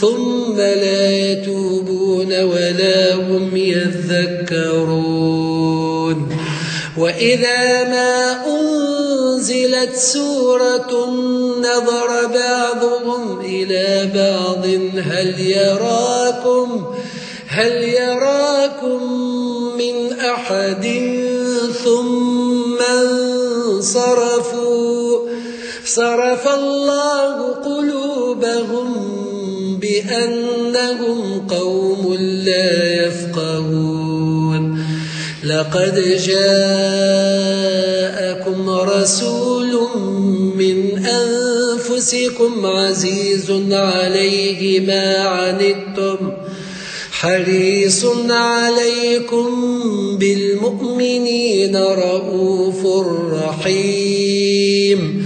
ثم لا يتوبون ولا هم يذكرون. وإذا ما أنزلت سورة نظر بعضهم إلى بعض هل يراكم هل يراكم من أحد؟ ثم انصرفوا. صرف الله قلوبهم بأنهم قوم لا يفقهون. لقد جاءكم رسول من أنفسكم عزيز عليه ما عنتم حريص عليكم بالمؤمنين رؤوف رحيم.